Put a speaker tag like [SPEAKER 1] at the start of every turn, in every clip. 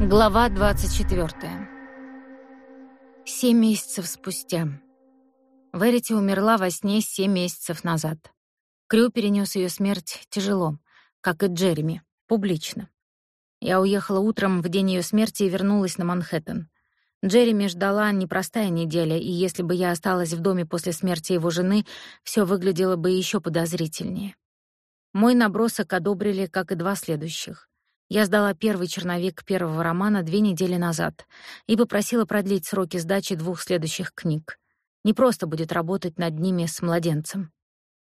[SPEAKER 1] Глава 24. Семь месяцев спустя. Верити умерла во сне семь месяцев назад. Крю перенес ее смерть тяжело, как и Джереми, публично. Я уехала утром в день ее смерти и вернулась на Манхэттен. Джереми ждала непростая неделя, и если бы я осталась в доме после смерти его жены, все выглядело бы еще подозрительнее. Мой набросок одобрили, как и два следующих. Я сдала первый черновик первого романа две недели назад и попросила продлить сроки сдачи двух следующих книг. Не просто будет работать над ними с младенцем.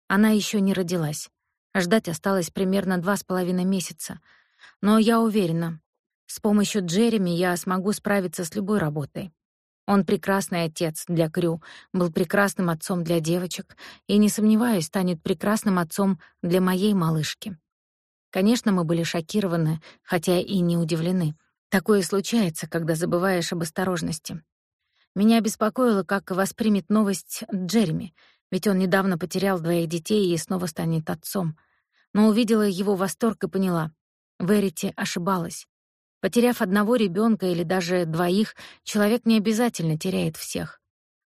[SPEAKER 1] Она еще не родилась. Ждать осталось примерно два с половиной месяца. Но я уверена, с помощью Джереми я смогу справиться с любой работой. Он прекрасный отец для Крю, был прекрасным отцом для девочек и, не сомневаюсь, станет прекрасным отцом для моей малышки. Конечно, мы были шокированы, хотя и не удивлены. Такое случается, когда забываешь об осторожности. Меня беспокоило, как воспримет новость Джереми, ведь он недавно потерял двоих детей и снова станет отцом. Но увидела его восторг и поняла. Верити ошибалась. Потеряв одного ребенка или даже двоих, человек не обязательно теряет всех.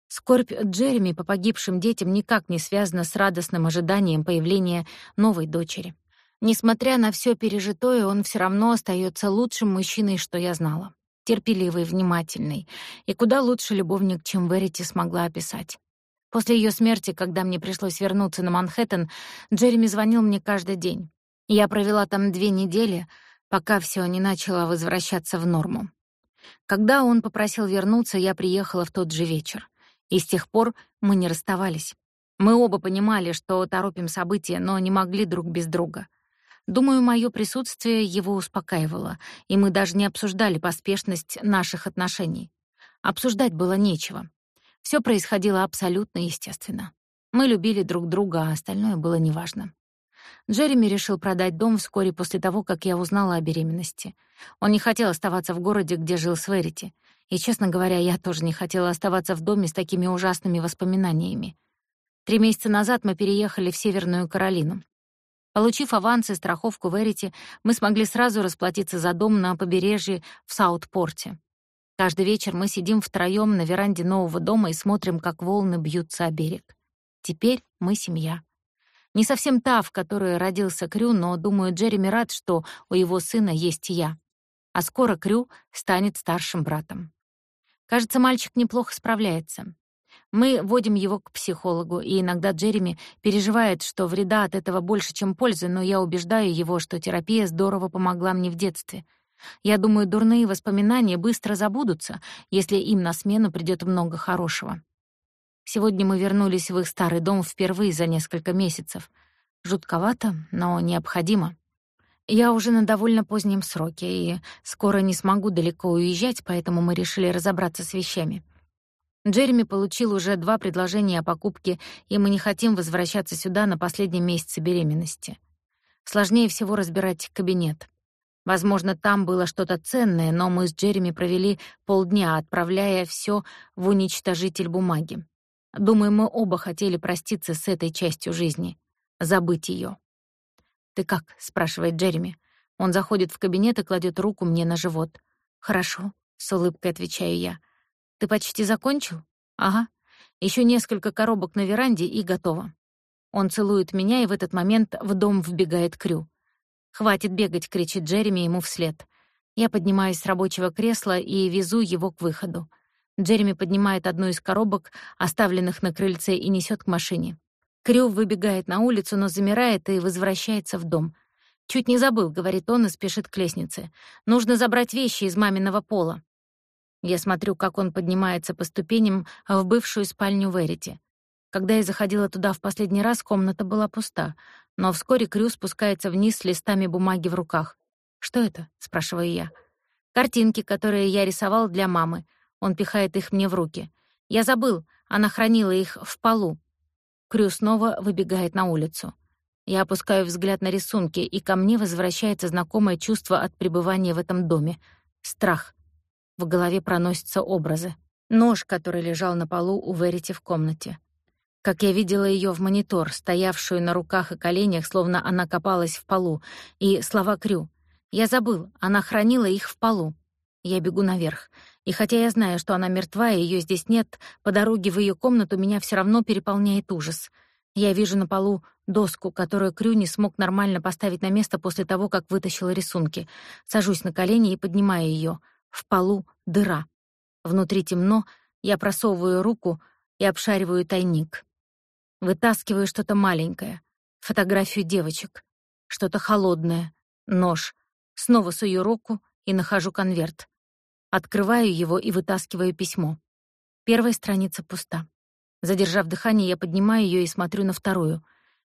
[SPEAKER 1] Скорбь Джереми по погибшим детям никак не связана с радостным ожиданием появления новой дочери. Несмотря на все пережитое, он все равно остается лучшим мужчиной, что я знала. Терпеливый, внимательный и куда лучше любовник, чем Верити смогла описать. После ее смерти, когда мне пришлось вернуться на Манхэттен, Джереми звонил мне каждый день. Я провела там две недели, пока все не начало возвращаться в норму. Когда он попросил вернуться, я приехала в тот же вечер. И с тех пор мы не расставались. Мы оба понимали, что торопим события, но не могли друг без друга. Думаю, мое присутствие его успокаивало, и мы даже не обсуждали поспешность наших отношений. Обсуждать было нечего. Все происходило абсолютно естественно. Мы любили друг друга, а остальное было неважно. Джереми решил продать дом вскоре после того, как я узнала о беременности. Он не хотел оставаться в городе, где жил Сверити. И, честно говоря, я тоже не хотела оставаться в доме с такими ужасными воспоминаниями. Три месяца назад мы переехали в Северную Каролину. Получив аванс и страховку Верити, мы смогли сразу расплатиться за дом на побережье в Саутпорте. Каждый вечер мы сидим втроём на веранде нового дома и смотрим, как волны бьются о берег. Теперь мы семья. Не совсем та, в которой родился Крю, но, думаю, Джереми рад, что у его сына есть я. А скоро Крю станет старшим братом. Кажется, мальчик неплохо справляется. Мы водим его к психологу, и иногда Джереми переживает, что вреда от этого больше, чем пользы, но я убеждаю его, что терапия здорово помогла мне в детстве. Я думаю, дурные воспоминания быстро забудутся, если им на смену придёт много хорошего. Сегодня мы вернулись в их старый дом впервые за несколько месяцев. Жутковато, но необходимо. Я уже на довольно позднем сроке и скоро не смогу далеко уезжать, поэтому мы решили разобраться с вещами. Джереми получил уже два предложения о покупке, и мы не хотим возвращаться сюда на последнем месяце беременности. Сложнее всего разбирать кабинет. Возможно, там было что-то ценное, но мы с Джереми провели полдня, отправляя все в уничтожитель бумаги. Думаю, мы оба хотели проститься с этой частью жизни, забыть ее. «Ты как?» — спрашивает Джереми. Он заходит в кабинет и кладет руку мне на живот. «Хорошо», — с улыбкой отвечаю я. Ты почти закончил? Ага. Еще несколько коробок на веранде и готово. Он целует меня, и в этот момент в дом вбегает Крю. «Хватит бегать!» — кричит Джереми ему вслед. Я поднимаюсь с рабочего кресла и везу его к выходу. Джереми поднимает одну из коробок, оставленных на крыльце, и несет к машине. Крю выбегает на улицу, но замирает и возвращается в дом. «Чуть не забыл», — говорит он и спешит к лестнице. «Нужно забрать вещи из маминого пола». Я смотрю, как он поднимается по ступеням в бывшую спальню Верити. Когда я заходила туда в последний раз, комната была пуста, но вскоре Крю спускается вниз с листами бумаги в руках. «Что это?» — спрашиваю я. «Картинки, которые я рисовал для мамы». Он пихает их мне в руки. «Я забыл, она хранила их в полу». Крю снова выбегает на улицу. Я опускаю взгляд на рисунки, и ко мне возвращается знакомое чувство от пребывания в этом доме — страх. В голове проносятся образы. Нож, который лежал на полу у Верити в комнате. Как я видела ее в монитор, стоявшую на руках и коленях, словно она копалась в полу, и слова Крю. Я забыл, она хранила их в полу. Я бегу наверх. И хотя я знаю, что она мертва и её здесь нет, по дороге в её комнату меня всё равно переполняет ужас. Я вижу на полу доску, которую Крю не смог нормально поставить на место после того, как вытащил рисунки. Сажусь на колени и поднимаю её. В полу дыра. Внутри темно, я просовываю руку и обшариваю тайник. Вытаскиваю что-то маленькое, фотографию девочек, что-то холодное, нож. Снова сую руку и нахожу конверт. Открываю его и вытаскиваю письмо. Первая страница пуста. Задержав дыхание, я поднимаю ее и смотрю на вторую.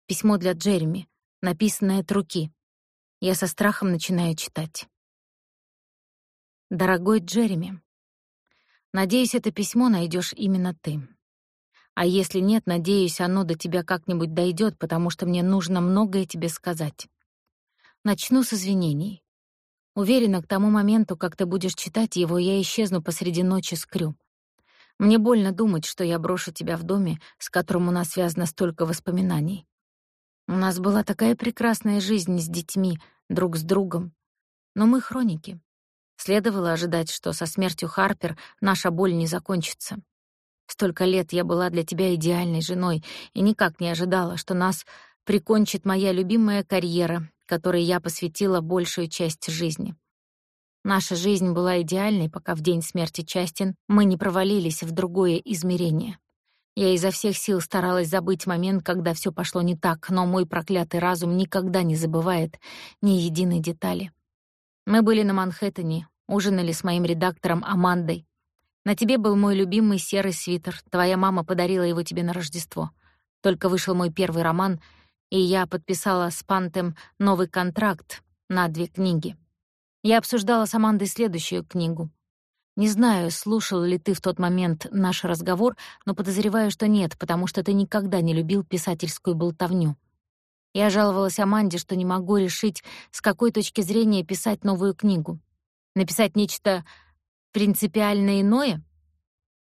[SPEAKER 1] Письмо для Джереми, написанное от руки. Я со страхом начинаю читать. Дорогой Джереми, надеюсь, это письмо найдешь именно ты. А если нет, надеюсь, оно до тебя как-нибудь дойдет, потому что мне нужно многое тебе сказать. Начну с извинений. Уверена, к тому моменту, как ты будешь читать его, я исчезну посреди ночи с Крю. Мне больно думать, что я брошу тебя в доме, с которым у нас связано столько воспоминаний. У нас была такая прекрасная жизнь с детьми, друг с другом. Но мы хроники. Следовало ожидать, что со смертью Харпер наша боль не закончится. Столько лет я была для тебя идеальной женой и никак не ожидала, что нас прикончит моя любимая карьера, которой я посвятила большую часть жизни. Наша жизнь была идеальной, пока в день смерти Частин мы не провалились в другое измерение. Я изо всех сил старалась забыть момент, когда все пошло не так, но мой проклятый разум никогда не забывает ни единой детали. Мы были на Манхэттене, ужинали с моим редактором Амандой. На тебе был мой любимый серый свитер. Твоя мама подарила его тебе на Рождество. Только вышел мой первый роман — и я подписала с Пантем новый контракт на две книги. Я обсуждала с Амандой следующую книгу. Не знаю, слушал ли ты в тот момент наш разговор, но подозреваю, что нет, потому что ты никогда не любил писательскую болтовню. Я жаловалась Аманде, что не могу решить, с какой точки зрения писать новую книгу. Написать нечто принципиально иное?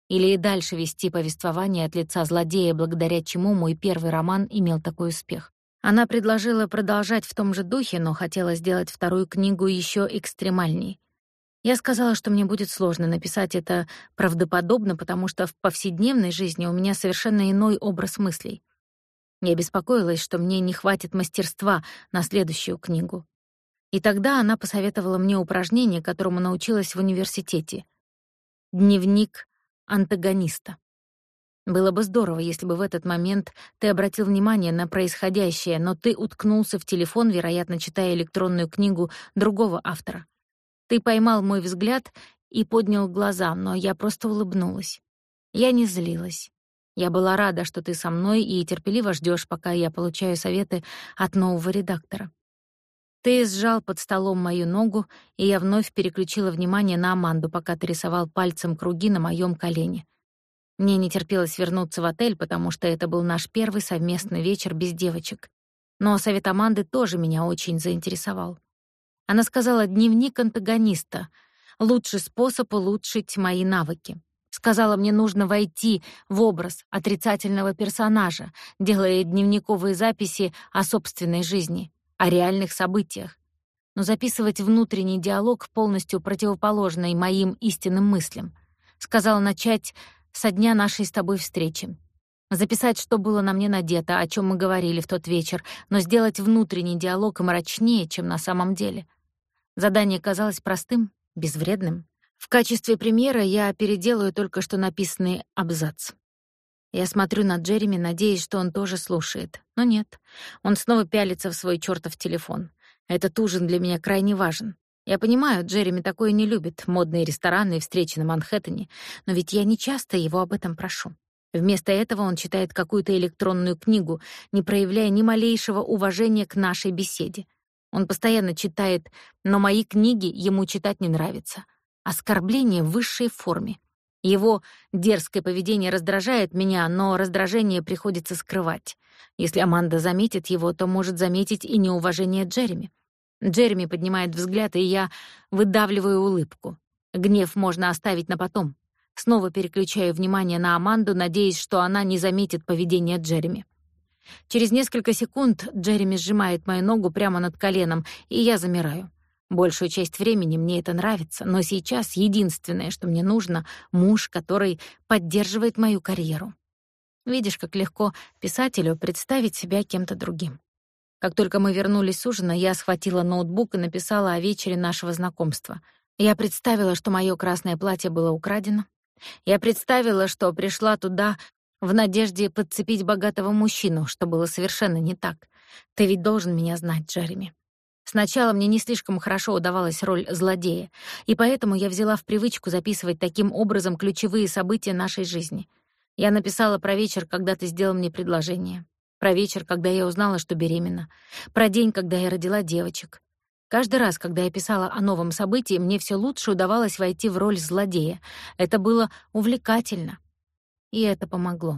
[SPEAKER 1] Или и дальше вести повествование от лица злодея, благодаря чему мой первый роман имел такой успех? Она предложила продолжать в том же духе, но хотела сделать вторую книгу еще экстремальней. Я сказала, что мне будет сложно написать это правдоподобно, потому что в повседневной жизни у меня совершенно иной образ мыслей. Я беспокоилась, что мне не хватит мастерства на следующую книгу. И тогда она посоветовала мне упражнение, которому научилась в университете. Дневник антагониста. Было бы здорово, если бы в этот момент ты обратил внимание на происходящее, но ты уткнулся в телефон, вероятно, читая электронную книгу другого автора. Ты поймал мой взгляд и поднял глаза, но я просто улыбнулась. Я не злилась. Я была рада, что ты со мной и терпеливо ждешь, пока я получаю советы от нового редактора. Ты сжал под столом мою ногу, и я вновь переключила внимание на Аманду, пока ты рисовал пальцем круги на моем колене. Мне не терпелось вернуться в отель, потому что это был наш первый совместный вечер без девочек. Но совет Аманды тоже меня очень заинтересовал. Она сказала «дневник антагониста» — лучший способ улучшить мои навыки. Сказала, мне нужно войти в образ отрицательного персонажа, делая дневниковые записи о собственной жизни, о реальных событиях. Но записывать внутренний диалог полностью противоположный моим истинным мыслям. Сказала начать со дня нашей с тобой встречи. Записать, что было на мне надето, о чем мы говорили в тот вечер, но сделать внутренний диалог мрачнее, чем на самом деле. Задание казалось простым, безвредным. В качестве примера я переделаю только что написанный абзац. Я смотрю на Джереми, надеясь, что он тоже слушает. Но нет. Он снова пялится в свой чёртов телефон. Этот ужин для меня крайне важен. Я понимаю, Джереми такое не любит, модные рестораны и встречи на Манхэттене, но ведь я не часто его об этом прошу. Вместо этого он читает какую-то электронную книгу, не проявляя ни малейшего уважения к нашей беседе. Он постоянно читает, но мои книги ему читать не нравится. Оскорбление в высшей форме. Его дерзкое поведение раздражает меня, но раздражение приходится скрывать. Если Аманда заметит его, то может заметить и неуважение Джереми. Джереми поднимает взгляд, и я выдавливаю улыбку. Гнев можно оставить на потом. Снова переключаю внимание на Аманду, надеясь, что она не заметит поведение Джереми. Через несколько секунд Джереми сжимает мою ногу прямо над коленом, и я замираю. Большую часть времени мне это нравится, но сейчас единственное, что мне нужно — муж, который поддерживает мою карьеру. Видишь, как легко писателю представить себя кем-то другим. Как только мы вернулись с ужина, я схватила ноутбук и написала о вечере нашего знакомства. Я представила, что моё красное платье было украдено. Я представила, что пришла туда в надежде подцепить богатого мужчину, что было совершенно не так. Ты ведь должен меня знать, Джереми. Сначала мне не слишком хорошо удавалась роль злодея, и поэтому я взяла в привычку записывать таким образом ключевые события нашей жизни. Я написала про вечер, когда ты сделал мне предложение про вечер, когда я узнала, что беременна, про день, когда я родила девочек. Каждый раз, когда я писала о новом событии, мне все лучше удавалось войти в роль злодея. Это было увлекательно. И это помогло.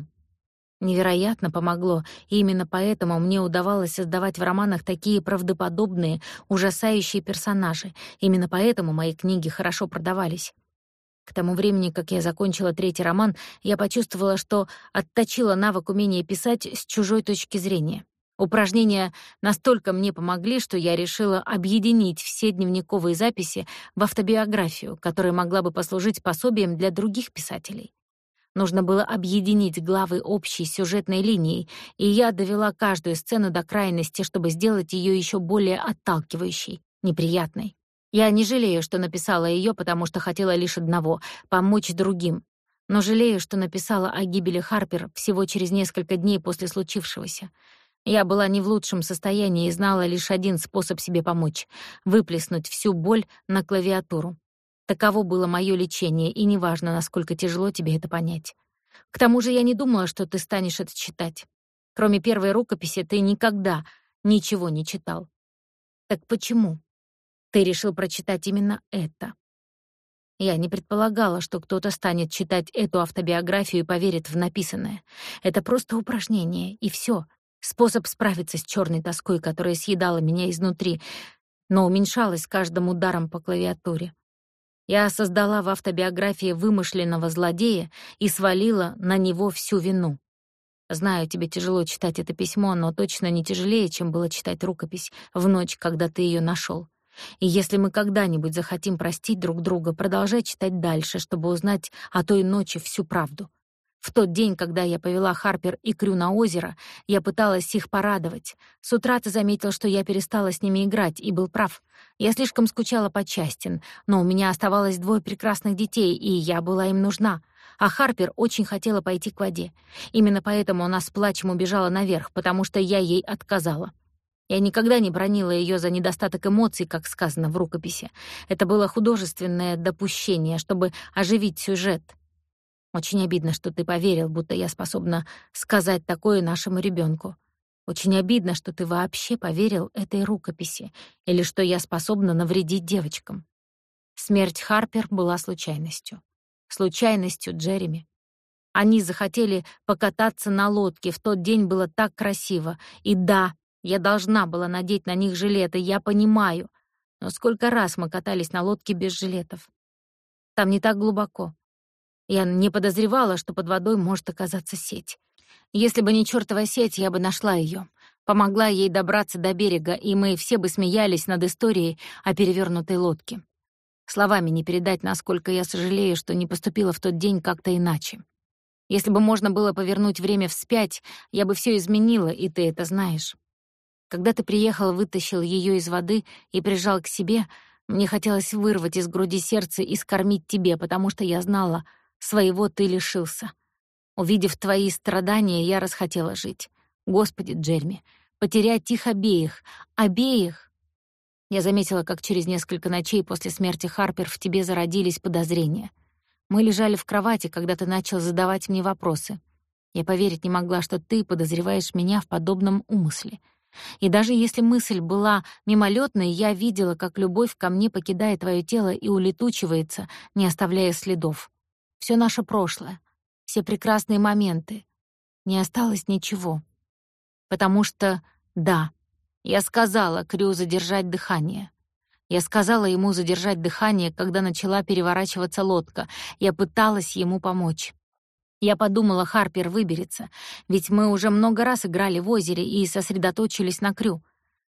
[SPEAKER 1] Невероятно помогло, и именно поэтому мне удавалось создавать в романах такие правдоподобные, ужасающие персонажи. Именно поэтому мои книги хорошо продавались. К тому времени, как я закончила третий роман, я почувствовала, что отточила навык умения писать с чужой точки зрения. Упражнения настолько мне помогли, что я решила объединить все дневниковые записи в автобиографию, которая могла бы послужить пособием для других писателей. Нужно было объединить главы общей сюжетной линией, и я довела каждую сцену до крайности, чтобы сделать ее еще более отталкивающей, неприятной. Я не жалею, что написала ее, потому что хотела лишь одного — помочь другим. Но жалею, что написала о гибели Харпер всего через несколько дней после случившегося. Я была не в лучшем состоянии и знала лишь один способ себе помочь — выплеснуть всю боль на клавиатуру. Таково было моё лечение, и неважно, насколько тяжело тебе это понять. К тому же я не думала, что ты станешь это читать. Кроме первой рукописи ты никогда ничего не читал. Так почему? Ты решил прочитать именно это. Я не предполагала, что кто-то станет читать эту автобиографию и поверит в написанное. Это просто упражнение, и все. Способ справиться с черной тоской, которая съедала меня изнутри, но уменьшалась каждым ударом по клавиатуре. Я создала в автобиографии вымышленного злодея и свалила на него всю вину. Знаю, тебе тяжело читать это письмо, но точно не тяжелее, чем было читать рукопись в ночь, когда ты ее нашел. И если мы когда-нибудь захотим простить друг друга, продолжай читать дальше, чтобы узнать о той ночи всю правду. В тот день, когда я повела Харпер и Крю на озеро, я пыталась их порадовать. С утра ты заметил, что я перестала с ними играть, и был прав. Я слишком скучала по Частин, но у меня оставалось двое прекрасных детей, и я была им нужна. А Харпер очень хотела пойти к воде. Именно поэтому она с плачем убежала наверх, потому что я ей отказала. Я никогда не бронила ее за недостаток эмоций, как сказано в рукописи. Это было художественное допущение, чтобы оживить сюжет. Очень обидно, что ты поверил, будто я способна сказать такое нашему ребенку. Очень обидно, что ты вообще поверил этой рукописи или что я способна навредить девочкам. Смерть Харпер была случайностью. Случайностью Джереми. Они захотели покататься на лодке, в тот день было так красиво. И да, я должна была надеть на них жилеты, я понимаю. Но сколько раз мы катались на лодке без жилетов? Там не так глубоко. Я не подозревала, что под водой может оказаться сеть. Если бы не чёртова сеть, я бы нашла её, помогла ей добраться до берега, и мы все бы смеялись над историей о перевернутой лодке. Словами не передать, насколько я сожалею, что не поступила в тот день как-то иначе. Если бы можно было повернуть время вспять, я бы всё изменила, и ты это знаешь. Когда ты приехал, вытащил ее из воды и прижал к себе, мне хотелось вырвать из груди сердце и скормить тебе, потому что я знала, своего ты лишился. Увидев твои страдания, я расхотела жить. Господи, Джерми, потерять их обеих, обеих. Я заметила, как через несколько ночей после смерти Харпер в тебе зародились подозрения. Мы лежали в кровати, когда ты начал задавать мне вопросы. Я поверить не могла, что ты подозреваешь меня в подобном умысле — и даже если мысль была мимолетной, я видела, как любовь ко мне покидает твое тело и улетучивается, не оставляя следов. Все наше прошлое, все прекрасные моменты. Не осталось ничего. Потому что, да, я сказала Крю задержать дыхание. Я сказала ему задержать дыхание, когда начала переворачиваться лодка. Я пыталась ему помочь. Я подумала, Харпер выберется, ведь мы уже много раз играли в озере и сосредоточились на Крю.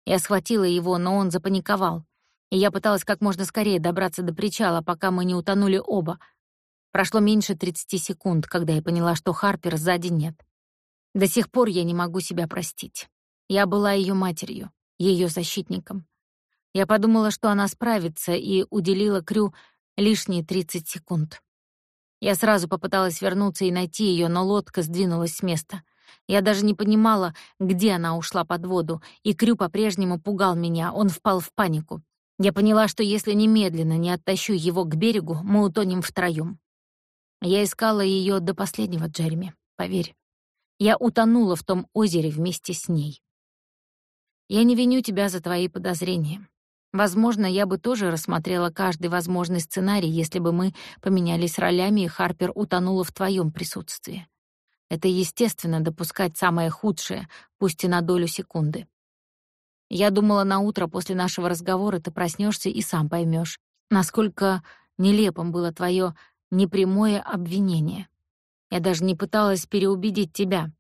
[SPEAKER 1] Я схватила его, но он запаниковал. и я пыталась как можно скорее добраться до причала, пока мы не утонули оба. Прошло меньше 30 секунд, когда я поняла, что Харпер сзади нет. До сих пор я не могу себя простить. Я была ее матерью, ее защитником. Я подумала, что она справится, и уделила Крю лишние 30 секунд. Я сразу попыталась вернуться и найти ее, но лодка сдвинулась с места. Я даже не понимала, где она ушла под воду, и Крю по-прежнему пугал меня, он впал в панику. Я поняла, что если немедленно не оттащу его к берегу, мы утонем втроём. Я искала ее до последнего, Джереми, поверь. Я утонула в том озере вместе с ней. Я не виню тебя за твои подозрения. Возможно, я бы тоже рассмотрела каждый возможный сценарий, если бы мы поменялись ролями, и Харпер утонула в твоем присутствии. Это естественно допускать самое худшее, пусть и на долю секунды. Я думала, на утро после нашего разговора ты проснешься и сам поймешь, насколько нелепым было твое непрямое обвинение. Я даже не пыталась переубедить тебя.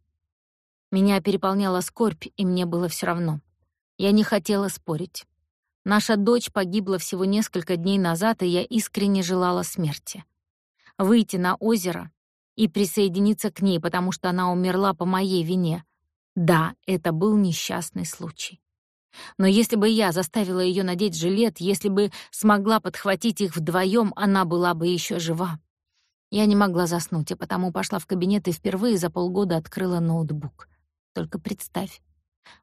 [SPEAKER 1] Меня переполняла скорбь, и мне было все равно. Я не хотела спорить. Наша дочь погибла всего несколько дней назад, и я искренне желала смерти. Выйти на озеро и присоединиться к ней, потому что она умерла по моей вине. Да, это был несчастный случай. Но если бы я заставила ее надеть жилет, если бы смогла подхватить их вдвоем, она была бы еще жива. Я не могла заснуть, а потому пошла в кабинет и впервые за полгода открыла ноутбук. Только представь,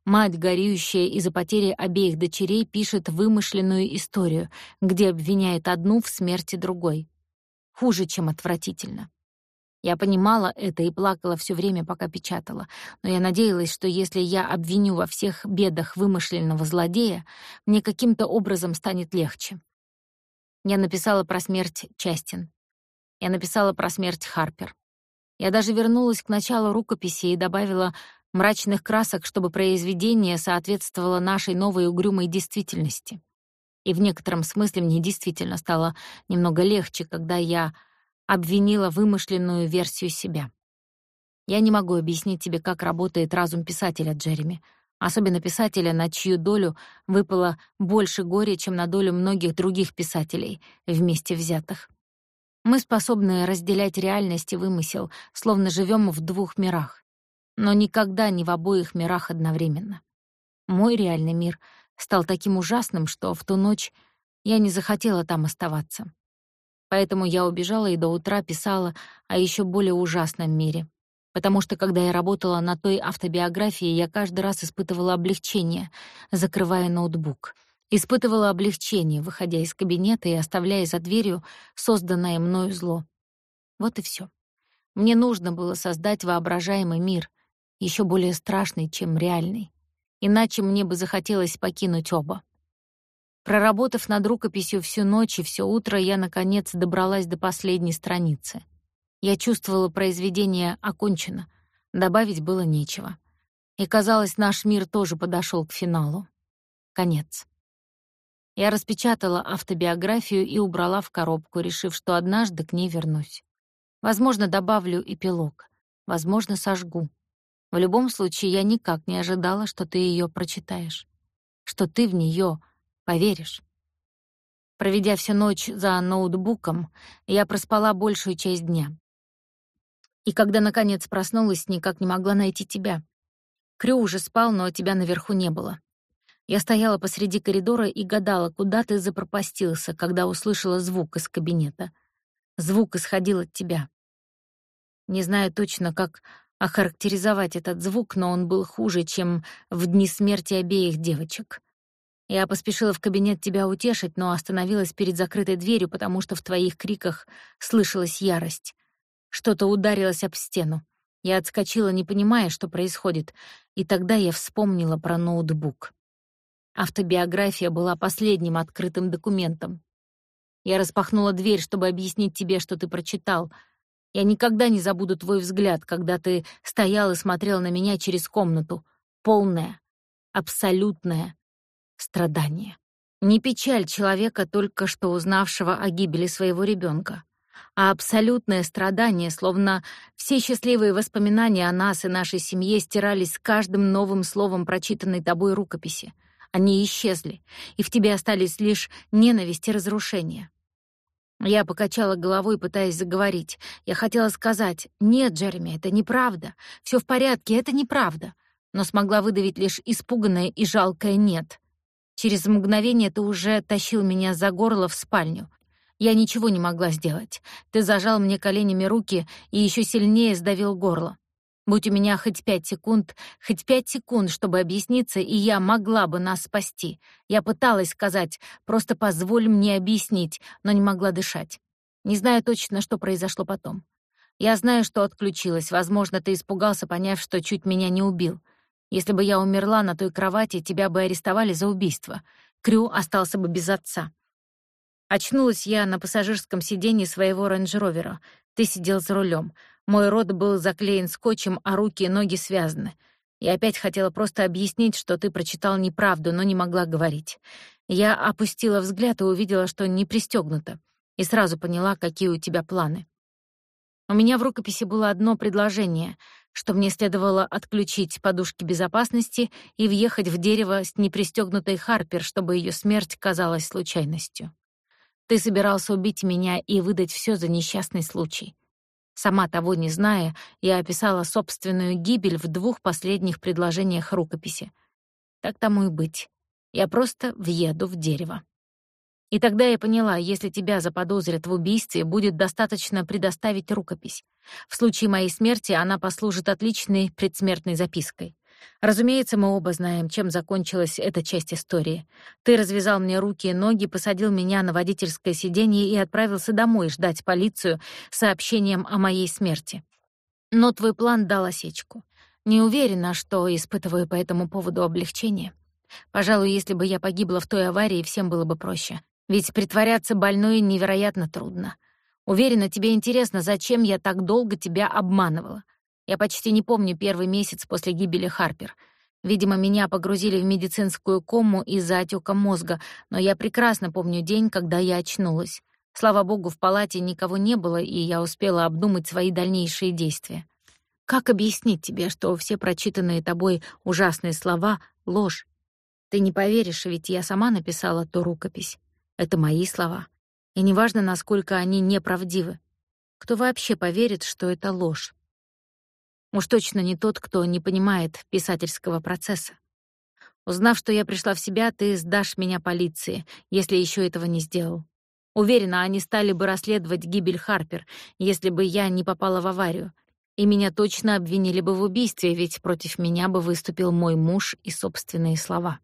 [SPEAKER 1] Мать, горюющая из-за потери обеих дочерей, пишет вымышленную историю, где обвиняет одну в смерти другой. Хуже, чем отвратительно. Я понимала это и плакала все время, пока печатала, но я надеялась, что если я обвиню во всех бедах вымышленного злодея, мне каким-то образом станет легче. Я написала про смерть Частин. Я написала про смерть Харпер. Я даже вернулась к началу рукописи и добавила мрачных красок, чтобы произведение соответствовало нашей новой угрюмой действительности. И в некотором смысле мне действительно стало немного легче, когда я обвинила вымышленную версию себя. Я не могу объяснить тебе, как работает разум писателя, Джереми, особенно писателя, на чью долю выпало больше горя, чем на долю многих других писателей, вместе взятых. Мы способны разделять реальность и вымысел, словно живем в двух мирах но никогда не в обоих мирах одновременно. Мой реальный мир стал таким ужасным, что в ту ночь я не захотела там оставаться. Поэтому я убежала и до утра писала о еще более ужасном мире. Потому что, когда я работала на той автобиографии, я каждый раз испытывала облегчение, закрывая ноутбук. Испытывала облегчение, выходя из кабинета и оставляя за дверью созданное мною зло. Вот и все. Мне нужно было создать воображаемый мир, еще более страшный, чем реальный. Иначе мне бы захотелось покинуть оба. Проработав над рукописью всю ночь и все утро, я, наконец, добралась до последней страницы. Я чувствовала, произведение окончено, добавить было нечего. И, казалось, наш мир тоже подошел к финалу. Конец. Я распечатала автобиографию и убрала в коробку, решив, что однажды к ней вернусь. Возможно, добавлю эпилог, возможно, сожгу. В любом случае, я никак не ожидала, что ты ее прочитаешь, что ты в нее поверишь. Проведя всю ночь за ноутбуком, я проспала большую часть дня. И когда, наконец, проснулась, никак не могла найти тебя. Крю уже спал, но тебя наверху не было. Я стояла посреди коридора и гадала, куда ты запропастился, когда услышала звук из кабинета. Звук исходил от тебя. Не знаю точно, как охарактеризовать этот звук, но он был хуже, чем в дни смерти обеих девочек. Я поспешила в кабинет тебя утешить, но остановилась перед закрытой дверью, потому что в твоих криках слышалась ярость. Что-то ударилось об стену. Я отскочила, не понимая, что происходит, и тогда я вспомнила про ноутбук. Автобиография была последним открытым документом. Я распахнула дверь, чтобы объяснить тебе, что ты прочитал — я никогда не забуду твой взгляд, когда ты стоял и смотрел на меня через комнату. Полное, абсолютное страдание. Не печаль человека, только что узнавшего о гибели своего ребенка, а абсолютное страдание, словно все счастливые воспоминания о нас и нашей семье стирались с каждым новым словом прочитанной тобой рукописи, Они исчезли, и в тебе остались лишь ненависть и разрушение. Я покачала головой, пытаясь заговорить. Я хотела сказать: "Нет, Джереми, это неправда. Все в порядке, это неправда". Но смогла выдавить лишь испуганное и жалкое нет. Через мгновение ты уже тащил меня за горло в спальню. Я ничего не могла сделать. Ты зажал мне коленями руки и еще сильнее сдавил горло. Будь у меня хоть пять секунд, хоть пять секунд, чтобы объясниться, и я могла бы нас спасти. Я пыталась сказать, просто позволь мне объяснить, но не могла дышать. Не знаю точно, что произошло потом. Я знаю, что отключилась. Возможно, ты испугался, поняв, что чуть меня не убил. Если бы я умерла на той кровати, тебя бы арестовали за убийство. Крю остался бы без отца. Очнулась я на пассажирском сиденье своего рейндж-ровера. Ты сидел за рулем. Мой рот был заклеен скотчем, а руки и ноги связаны. Я опять хотела просто объяснить, что ты прочитал неправду, но не могла говорить. Я опустила взгляд и увидела, что не пристегнута, и сразу поняла, какие у тебя планы. У меня в рукописи было одно предложение, что мне следовало отключить подушки безопасности и въехать в дерево с непристегнутой Харпер, чтобы ее смерть казалась случайностью. Ты собирался убить меня и выдать все за несчастный случай. Сама того не зная, я описала собственную гибель в двух последних предложениях рукописи. Так тому и быть. Я просто въеду в дерево. И тогда я поняла, если тебя заподозрят в убийстве, будет достаточно предоставить рукопись. В случае моей смерти она послужит отличной предсмертной запиской. Разумеется, мы оба знаем, чем закончилась эта часть истории. Ты развязал мне руки и ноги, посадил меня на водительское сиденье и отправился домой ждать полицию с сообщением о моей смерти. Но твой план дал осечку. Не уверена, что испытываю по этому поводу облегчение. Пожалуй, если бы я погибла в той аварии, всем было бы проще. Ведь притворяться больной невероятно трудно. Уверена, тебе интересно, зачем я так долго тебя обманывала. Я почти не помню первый месяц после гибели Харпер. Видимо, меня погрузили в медицинскую кому из-за отека мозга, но я прекрасно помню день, когда я очнулась. Слава богу, в палате никого не было, и я успела обдумать свои дальнейшие действия. Как объяснить тебе, что все прочитанные тобой ужасные слова — ложь? Ты не поверишь, ведь я сама написала ту рукопись. Это мои слова. И неважно, насколько они неправдивы. Кто вообще поверит, что это ложь? Уж точно не тот, кто не понимает писательского процесса. Узнав, что я пришла в себя, ты сдашь меня полиции, если еще этого не сделал. Уверена, они стали бы расследовать гибель Харпер, если бы я не попала в аварию. И меня точно обвинили бы в убийстве, ведь против меня бы выступил мой муж и собственные слова.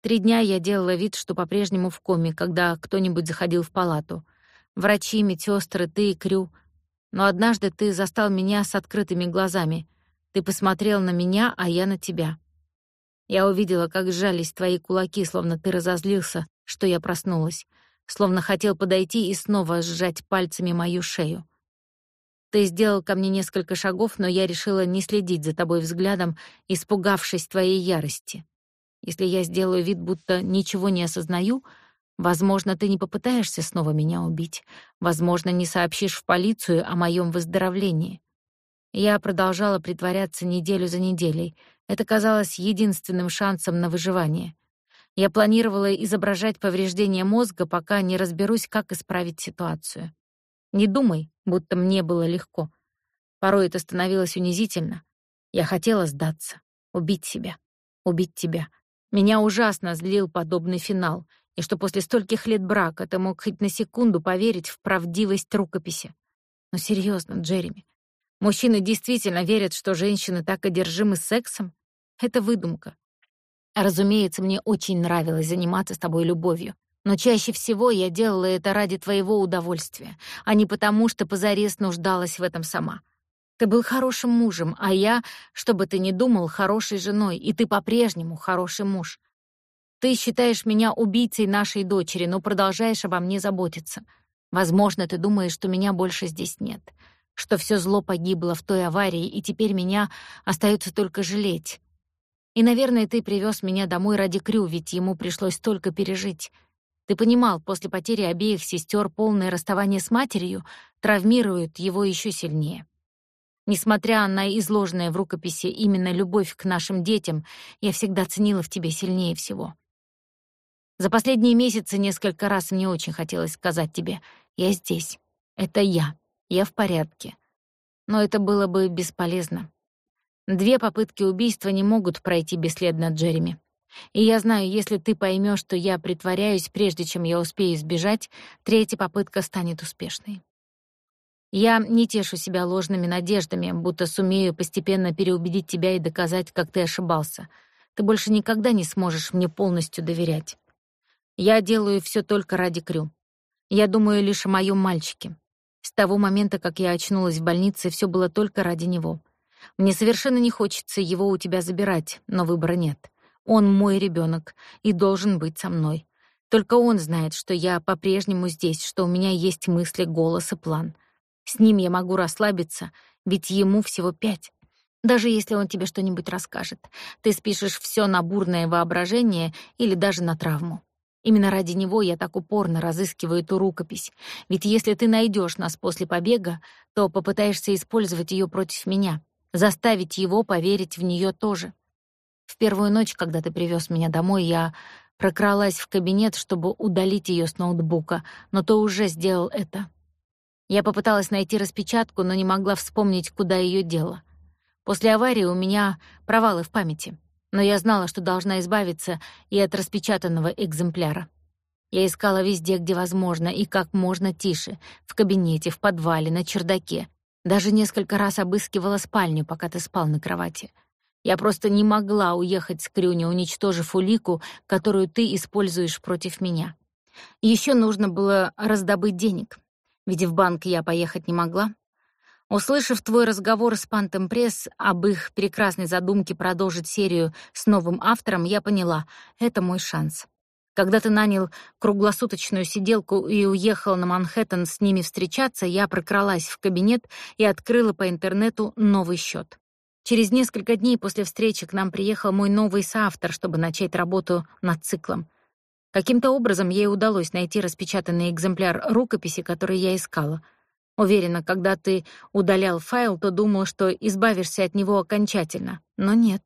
[SPEAKER 1] Три дня я делала вид, что по-прежнему в коме, когда кто-нибудь заходил в палату. Врачи, медсестры, ты и Крю — но однажды ты застал меня с открытыми глазами. Ты посмотрел на меня, а я на тебя. Я увидела, как сжались твои кулаки, словно ты разозлился, что я проснулась, словно хотел подойти и снова сжать пальцами мою шею. Ты сделал ко мне несколько шагов, но я решила не следить за тобой взглядом, испугавшись твоей ярости. Если я сделаю вид, будто ничего не осознаю, Возможно, ты не попытаешься снова меня убить. Возможно, не сообщишь в полицию о моем выздоровлении. Я продолжала притворяться неделю за неделей. Это казалось единственным шансом на выживание. Я планировала изображать повреждение мозга, пока не разберусь, как исправить ситуацию. Не думай, будто мне было легко. Порой это становилось унизительно. Я хотела сдаться, убить себя, убить тебя. Меня ужасно злил подобный финал — и что после стольких лет брака ты мог хоть на секунду поверить в правдивость рукописи. Но серьезно, Джереми, мужчины действительно верят, что женщины так одержимы сексом? Это выдумка. Разумеется, мне очень нравилось заниматься с тобой любовью, но чаще всего я делала это ради твоего удовольствия, а не потому, что позарез нуждалась в этом сама. Ты был хорошим мужем, а я, что бы ты ни думал, хорошей женой, и ты по-прежнему хороший муж. Ты считаешь меня убийцей нашей дочери, но продолжаешь обо мне заботиться. Возможно, ты думаешь, что меня больше здесь нет, что все зло погибло в той аварии, и теперь меня остается только жалеть. И, наверное, ты привез меня домой ради Крю, ведь ему пришлось столько пережить. Ты понимал, после потери обеих сестер полное расставание с матерью травмирует его еще сильнее. Несмотря на изложенное в рукописи именно любовь к нашим детям, я всегда ценила в тебе сильнее всего. За последние месяцы несколько раз мне очень хотелось сказать тебе: "Я здесь. Это я. Я в порядке". Но это было бы бесполезно. Две попытки убийства не могут пройти бесследно, Джереми. И я знаю, если ты поймешь, что я притворяюсь, прежде чем я успею сбежать, третья попытка станет успешной. Я не тешу себя ложными надеждами, будто сумею постепенно переубедить тебя и доказать, как ты ошибался. Ты больше никогда не сможешь мне полностью доверять. Я делаю все только ради Крю. Я думаю лишь о моем мальчике. С того момента, как я очнулась в больнице, все было только ради него. Мне совершенно не хочется его у тебя забирать, но выбора нет. Он мой ребенок и должен быть со мной. Только он знает, что я по-прежнему здесь, что у меня есть мысли, голос и план — с ним я могу расслабиться, ведь ему всего пять. Даже если он тебе что-нибудь расскажет, ты спишешь все на бурное воображение или даже на травму. Именно ради него я так упорно разыскиваю эту рукопись. Ведь если ты найдешь нас после побега, то попытаешься использовать ее против меня, заставить его поверить в нее тоже. В первую ночь, когда ты привез меня домой, я прокралась в кабинет, чтобы удалить ее с ноутбука, но ты уже сделал это. Я попыталась найти распечатку, но не могла вспомнить, куда ее дело. После аварии у меня провалы в памяти, но я знала, что должна избавиться и от распечатанного экземпляра. Я искала везде, где возможно, и как можно тише, в кабинете, в подвале, на чердаке. Даже несколько раз обыскивала спальню, пока ты спал на кровати. Я просто не могла уехать с Крюни, уничтожив улику, которую ты используешь против меня. Еще нужно было раздобыть денег, ведь в банк я поехать не могла. Услышав твой разговор с Пантом Пресс об их прекрасной задумке продолжить серию с новым автором, я поняла — это мой шанс. Когда ты нанял круглосуточную сиделку и уехал на Манхэттен с ними встречаться, я прокралась в кабинет и открыла по интернету новый счет. Через несколько дней после встречи к нам приехал мой новый соавтор, чтобы начать работу над циклом. Каким-то образом ей удалось найти распечатанный экземпляр рукописи, который я искала. Уверена, когда ты удалял файл, то думал, что избавишься от него окончательно. Но нет.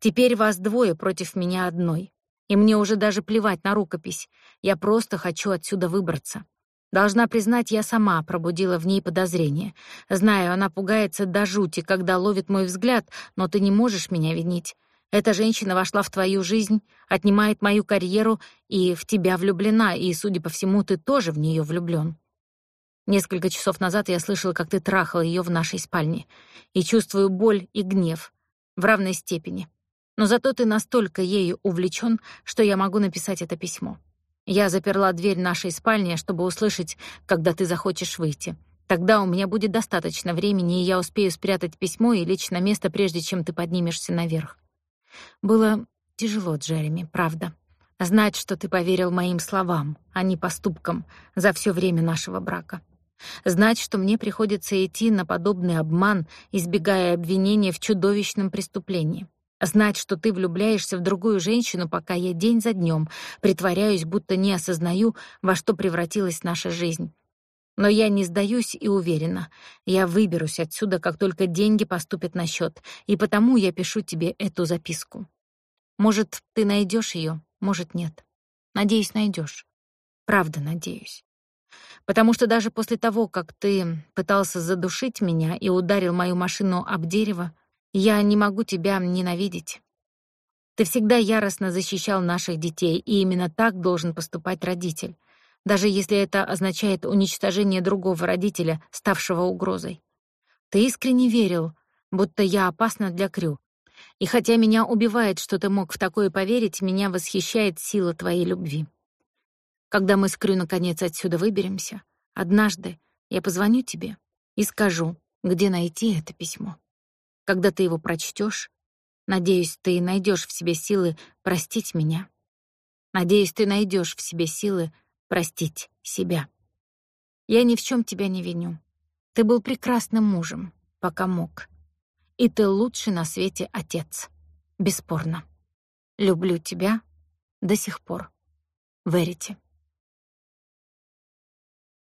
[SPEAKER 1] Теперь вас двое против меня одной. И мне уже даже плевать на рукопись. Я просто хочу отсюда выбраться. Должна признать, я сама пробудила в ней подозрение. Знаю, она пугается до жути, когда ловит мой взгляд, но ты не можешь меня винить. Эта женщина вошла в твою жизнь, отнимает мою карьеру и в тебя влюблена, и, судя по всему, ты тоже в нее влюблён. Несколько часов назад я слышала, как ты трахал ее в нашей спальне, и чувствую боль и гнев в равной степени. Но зато ты настолько ею увлечён, что я могу написать это письмо. Я заперла дверь нашей спальни, чтобы услышать, когда ты захочешь выйти. Тогда у меня будет достаточно времени, и я успею спрятать письмо и лечь на место, прежде чем ты поднимешься наверх. Было тяжело, Джереми, правда. Знать, что ты поверил моим словам, а не поступкам за все время нашего брака. Знать, что мне приходится идти на подобный обман, избегая обвинения в чудовищном преступлении. Знать, что ты влюбляешься в другую женщину, пока я день за днем притворяюсь, будто не осознаю, во что превратилась наша жизнь. Но я не сдаюсь и уверена, я выберусь отсюда, как только деньги поступят на счет, и потому я пишу тебе эту записку. Может, ты найдешь ее, может, нет. Надеюсь, найдешь. Правда, надеюсь. Потому что даже после того, как ты пытался задушить меня и ударил мою машину об дерево, я не могу тебя ненавидеть. Ты всегда яростно защищал наших детей, и именно так должен поступать родитель даже если это означает уничтожение другого родителя, ставшего угрозой. Ты искренне верил, будто я опасна для Крю. И хотя меня убивает, что ты мог в такое поверить, меня восхищает сила твоей любви. Когда мы с Крю наконец отсюда выберемся, однажды я позвоню тебе и скажу, где найти это письмо. Когда ты его прочтешь, надеюсь, ты найдешь в себе силы простить меня. Надеюсь, ты найдешь в себе силы простить себя. Я ни в чем тебя не виню. Ты был прекрасным мужем, пока мог. И ты лучший на свете отец. Бесспорно. Люблю тебя до сих пор. Верите?